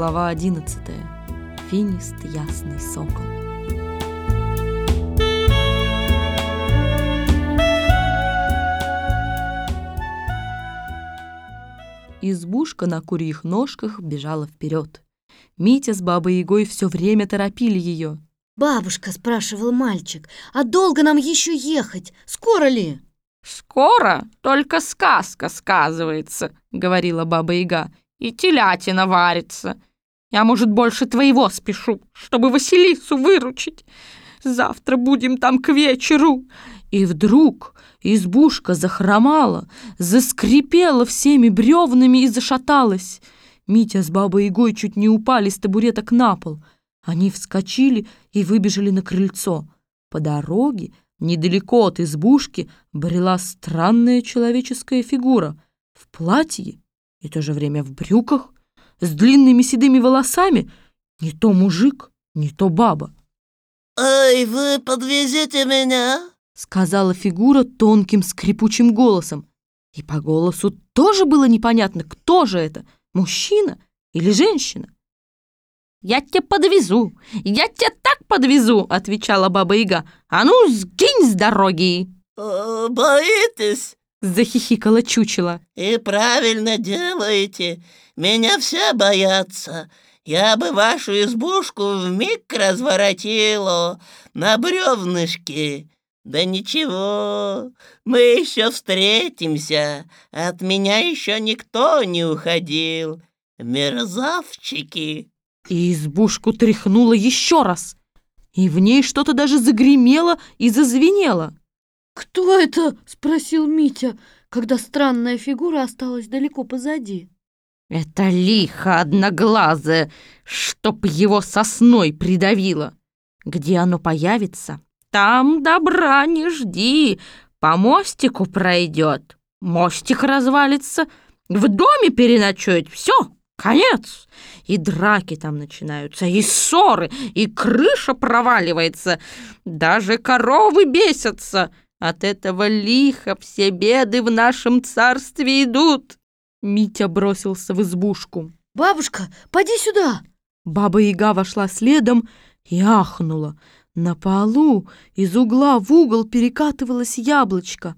Глава одиннадцатая. Финист ясный сокол. Избушка на курьих ножках бежала вперед. Митя с бабой Егой все время торопили ее. «Бабушка», — спрашивал мальчик, «а долго нам еще ехать? Скоро ли?» «Скоро только сказка сказывается», — говорила баба Яга, «и телятина варится. Я, может, больше твоего спешу, чтобы Василису выручить. Завтра будем там к вечеру». И вдруг избушка захромала, заскрипела всеми бревнами и зашаталась. Митя с бабой Егой чуть не упали с табуреток на пол. Они вскочили и выбежали на крыльцо. По дороге, недалеко от избушки, брела странная человеческая фигура в платье и в то же время в брюках, с длинными седыми волосами, не то мужик, не то баба. «Эй, вы подвезете меня?» сказала фигура тонким скрипучим голосом. И по голосу тоже было непонятно, кто же это, мужчина или женщина. «Я тебя подвезу, я тебя так подвезу!» — отвечала Баба Яга. «А ну, сгинь с дороги!» «Э, «Боитесь?» — захихикала чучело. «И правильно делаете. Меня все боятся. Я бы вашу избушку вмиг разворотила на бревнышке. Да ничего, мы еще встретимся. От меня еще никто не уходил. Мерзавчики!» И избушку тряхнуло еще раз. И в ней что-то даже загремело и зазвенело. «Кто это?» — спросил Митя, когда странная фигура осталась далеко позади. «Это лихо одноглазое, чтоб его сосной придавило. Где оно появится, там добра не жди. По мостику пройдет, мостик развалится, в доме переночует, все, конец. И драки там начинаются, и ссоры, и крыша проваливается, даже коровы бесятся. От этого лихо все беды в нашем царстве идут. Митя бросился в избушку. «Бабушка, поди сюда!» Баба Яга вошла следом и ахнула. На полу из угла в угол перекатывалось яблочко,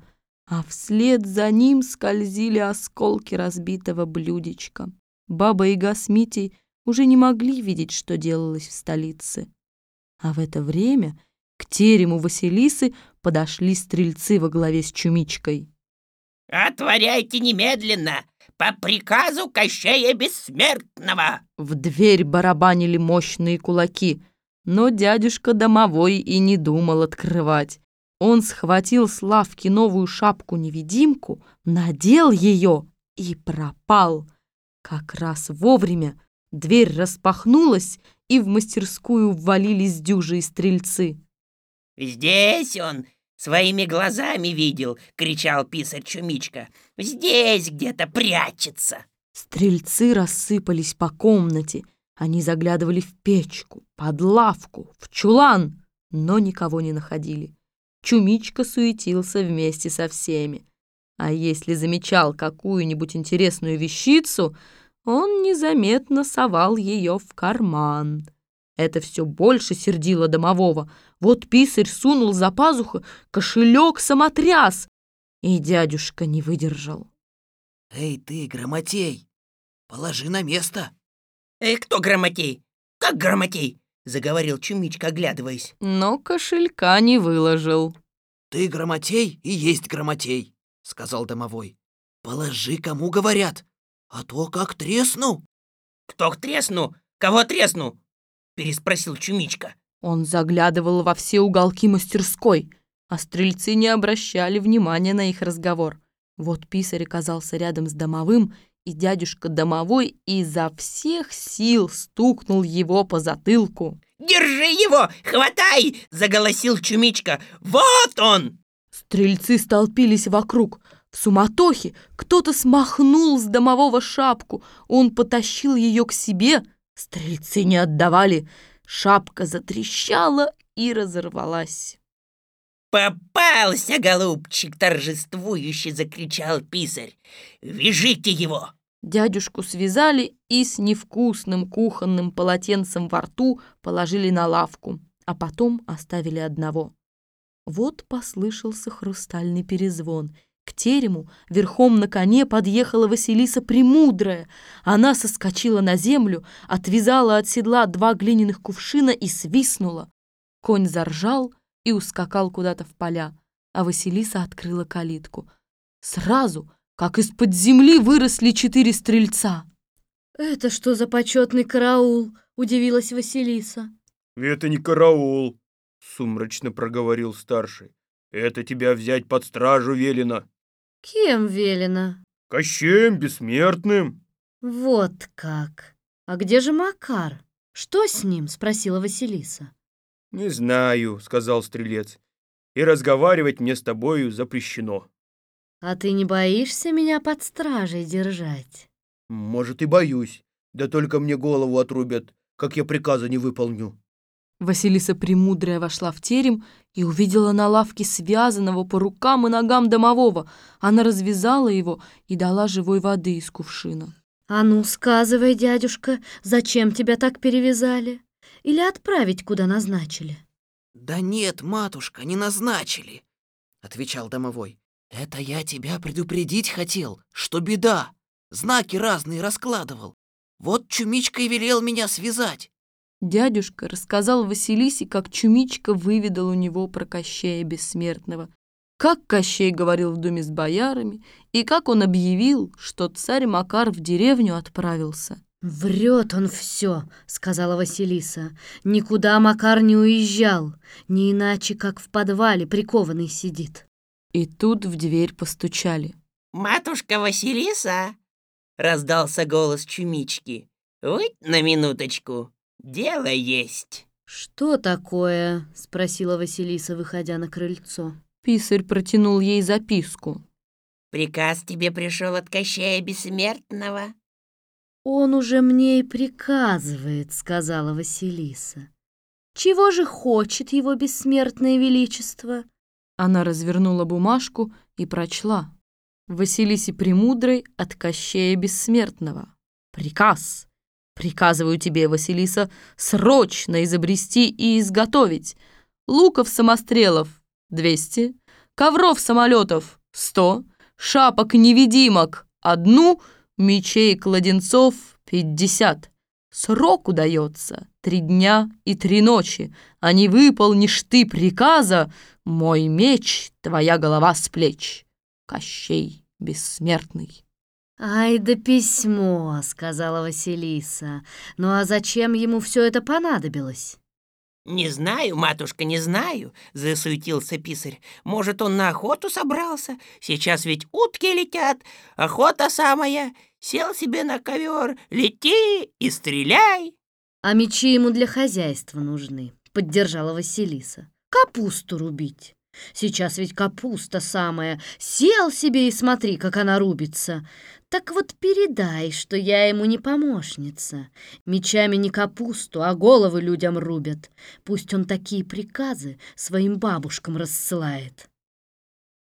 а вслед за ним скользили осколки разбитого блюдечка. Баба Яга с Митей уже не могли видеть, что делалось в столице. А в это время к терему Василисы подошли стрельцы во главе с Чумичкой. «Отворяйте немедленно! По приказу Кощея Бессмертного!» В дверь барабанили мощные кулаки, но дядюшка домовой и не думал открывать. Он схватил с лавки новую шапку-невидимку, надел ее и пропал. Как раз вовремя дверь распахнулась, и в мастерскую ввалились дюжи и стрельцы. «Здесь он своими глазами видел!» — кричал писарь Чумичка. «Здесь где-то прячется!» Стрельцы рассыпались по комнате. Они заглядывали в печку, под лавку, в чулан, но никого не находили. Чумичка суетился вместе со всеми. А если замечал какую-нибудь интересную вещицу, он незаметно совал ее в карман. Это все больше сердило домового. Вот писарь сунул за пазуху кошелек самотряс, и дядюшка не выдержал. «Эй ты, грамотей, положи на место!» «Эй, кто грамотей? Как грамотей?» — заговорил Чумичка, оглядываясь. Но кошелька не выложил. «Ты грамотей и есть грамотей», — сказал домовой. «Положи, кому говорят, а то как тресну». «Кто тресну? Кого тресну?» — переспросил Чумичка. Он заглядывал во все уголки мастерской, а стрельцы не обращали внимания на их разговор. Вот писарь оказался рядом с домовым, и дядюшка домовой изо всех сил стукнул его по затылку. «Держи его! Хватай!» — заголосил Чумичка. «Вот он!» Стрельцы столпились вокруг. В суматохе кто-то смахнул с домового шапку. Он потащил ее к себе. Стрельцы не отдавали. Шапка затрещала и разорвалась. «Попался, голубчик!» — торжествующе закричал писарь. «Вяжите его! Дядюшку связали и с невкусным кухонным полотенцем во рту положили на лавку, а потом оставили одного. Вот послышался хрустальный перезвон. К терему верхом на коне подъехала Василиса Премудрая. Она соскочила на землю, отвязала от седла два глиняных кувшина и свистнула. Конь заржал и ускакал куда-то в поля, а Василиса открыла калитку. Сразу как из-под земли выросли четыре стрельца. «Это что за почетный караул?» — удивилась Василиса. «Это не караул», — сумрачно проговорил старший. «Это тебя взять под стражу велено». «Кем велено?» «Кощеем бессмертным». «Вот как! А где же Макар? Что с ним?» — спросила Василиса. «Не знаю», — сказал стрелец. «И разговаривать мне с тобою запрещено». «А ты не боишься меня под стражей держать?» «Может, и боюсь. Да только мне голову отрубят, как я приказа не выполню». Василиса Премудрая вошла в терем и увидела на лавке связанного по рукам и ногам домового. Она развязала его и дала живой воды из кувшина. «А ну, сказывай, дядюшка, зачем тебя так перевязали? Или отправить, куда назначили?» «Да нет, матушка, не назначили», — отвечал домовой. «Это я тебя предупредить хотел, что беда. Знаки разные раскладывал. Вот Чумичка и велел меня связать». Дядюшка рассказал Василисе, как Чумичка выведал у него про Кощея Бессмертного, как Кощей говорил в доме с боярами и как он объявил, что царь Макар в деревню отправился. «Врет он все», — сказала Василиса. «Никуда Макар не уезжал, не иначе, как в подвале прикованный сидит». И тут в дверь постучали. «Матушка Василиса!» — раздался голос Чумички. «Выйдь на минуточку, дело есть». «Что такое?» — спросила Василиса, выходя на крыльцо. Писарь протянул ей записку. «Приказ тебе пришел от Кощея Бессмертного?» «Он уже мне и приказывает», — сказала Василиса. «Чего же хочет его бессмертное величество?» Она развернула бумажку и прочла. Василисе Премудрой от Кощея Бессмертного. Приказ. Приказываю тебе, Василиса, срочно изобрести и изготовить луков-самострелов 200, ковров-самолетов 100, шапок-невидимок одну, мечей-кладенцов 50. Срок удается три дня и три ночи, а не выполнишь ты приказа, мой меч, твоя голова с плеч. Кощей бессмертный. «Ай да письмо», — сказала Василиса. «Ну а зачем ему все это понадобилось?» «Не знаю, матушка, не знаю», — засуетился писарь. «Может, он на охоту собрался? Сейчас ведь утки летят, охота самая. Сел себе на ковер, лети и стреляй». «А мечи ему для хозяйства нужны», — поддержала Василиса. «Капусту рубить. Сейчас ведь капуста самая. Сел себе и смотри, как она рубится. Так вот передай, что я ему не помощница. Мечами не капусту, а головы людям рубят. Пусть он такие приказы своим бабушкам рассылает».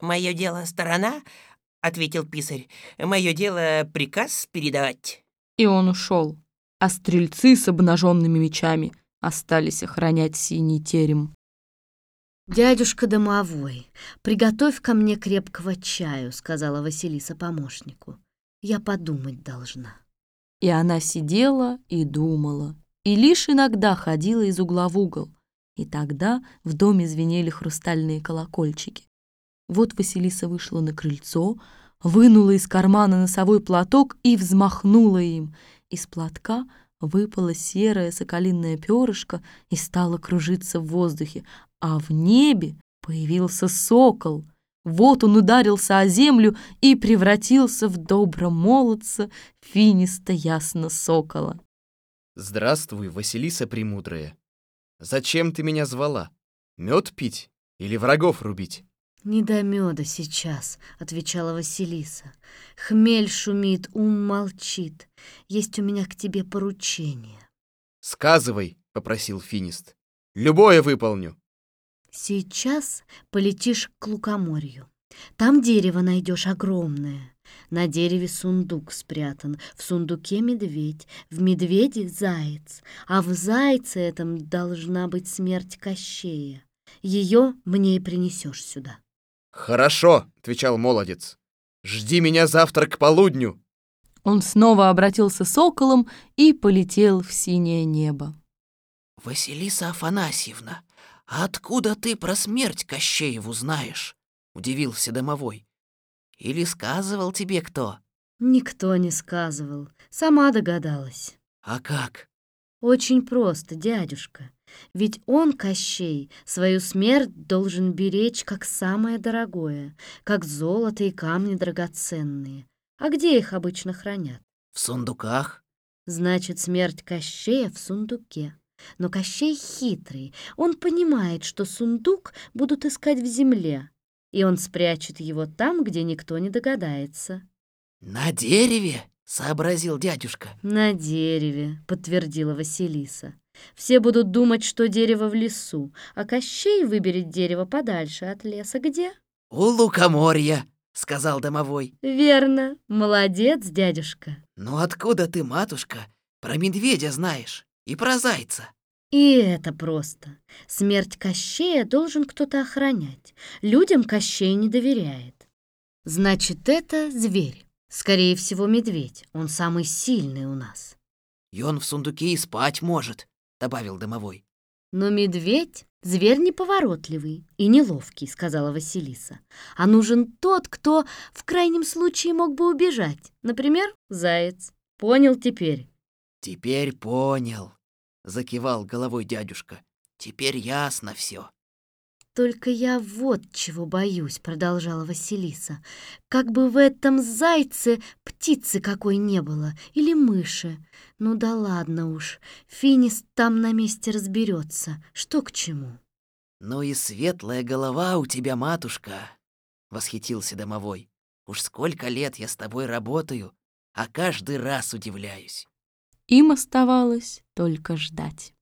«Мое дело сторона», — ответил писарь. «Мое дело приказ передавать». И он ушел, а стрельцы с обнаженными мечами остались охранять синий терем. «Дядюшка домовой, приготовь ко мне крепкого чаю», — сказала Василиса помощнику. «Я подумать должна». И она сидела и думала, и лишь иногда ходила из угла в угол. И тогда в доме звенели хрустальные колокольчики. Вот Василиса вышла на крыльцо, вынула из кармана носовой платок и взмахнула им. Из платка выпало серое соколиное перышко и стало кружиться в воздухе, а в небе появился сокол. Вот он ударился о землю и превратился в добро молодца финиста-ясно сокола. Здравствуй, Василиса Премудрая. Зачем ты меня звала? Мед пить или врагов рубить? «Не до меда сейчас», — отвечала Василиса. «Хмель шумит, ум молчит. Есть у меня к тебе поручение». «Сказывай», — попросил Финист. «Любое выполню». «Сейчас полетишь к лукоморью. Там дерево найдешь огромное. На дереве сундук спрятан, в сундуке медведь, в медведе заяц, а в зайце этом должна быть смерть Кощея. Ее мне и принесешь сюда. «Хорошо», — отвечал молодец. «Жди меня завтра к полудню». Он снова обратился соколом и полетел в синее небо. «Василиса Афанасьевна, а откуда ты про смерть Кощееву знаешь?» — удивился домовой. «Или сказывал тебе кто?» Никто не сказывал, сама догадалась. «А как?» Очень просто, дядюшка. Ведь он, Кощей, свою смерть должен беречь как самое дорогое, как золото и камни драгоценные. А где их обычно хранят? «В сундуках?» Значит, смерть Кощея в сундуке. Но Кощей хитрый. Он понимает, что сундук будут искать в земле, и он спрячет его там, где никто не догадается. «На дереве?» — сообразил дядюшка. «На дереве», — подтвердила Василиса. «Все будут думать, что дерево в лесу, а Кощей выберет дерево подальше от леса. Где?» «У лукоморья», — сказал домовой. «Верно. Молодец, дядюшка». «Ну откуда ты, матушка, про медведя знаешь и про зайца?» И это просто. Смерть Кощея должен кто-то охранять. Людям Кощей не доверяет. Значит, это зверь. Скорее всего, медведь. Он самый сильный у нас. «И он в сундуке и спать может», — добавил домовой. Но медведь — зверь неповоротливый и неловкий, сказала Василиса. А нужен тот, кто в крайнем случае мог бы убежать. Например, заяц. Понял теперь? «Теперь понял», — закивал головой дядюшка. «Теперь ясно все. «Только я вот чего боюсь», — продолжала Василиса. «Как бы в этом зайце птицы какой не было, или мыши. Ну да ладно уж, Финис там на месте разберется, что к чему». «Ну и светлая голова у тебя, матушка», — восхитился домовой. «Уж сколько лет я с тобой работаю, а каждый раз удивляюсь». Им оставалось только ждать.